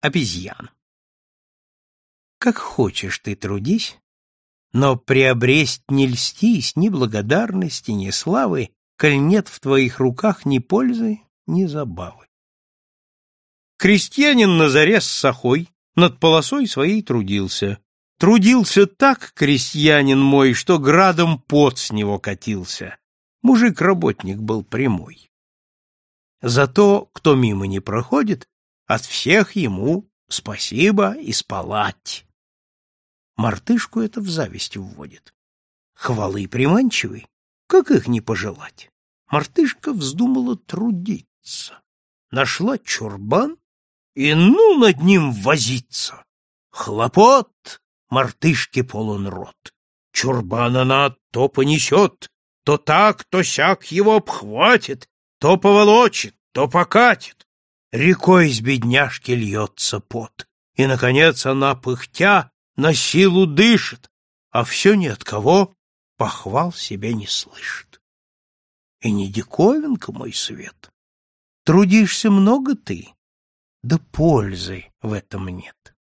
обезьян. Как хочешь ты трудись, но приобресть не льстись ни благодарности, ни славы, коль нет в твоих руках ни пользы, ни забавы. Крестьянин на заре с сахой над полосой своей трудился. Трудился так, крестьянин мой, что градом пот с него катился. Мужик-работник был прямой. Зато, кто мимо не проходит, от всех ему спасибо и спалать. Мартышку это в зависть вводит. Хвалы приманчивы, как их не пожелать. Мартышка вздумала трудиться. Нашла чурбан и ну над ним возиться. Хлопот! Мартышке полон рот. Чурбан она то понесет, то так, то сяк его обхватит, то поволочит, то покатит рекой из бедняжки льется пот, и, наконец, она, пыхтя, на силу дышит, а все ни от кого похвал себе не слышит. И не диковинка, мой свет. Трудишься много ты, да пользы в этом нет.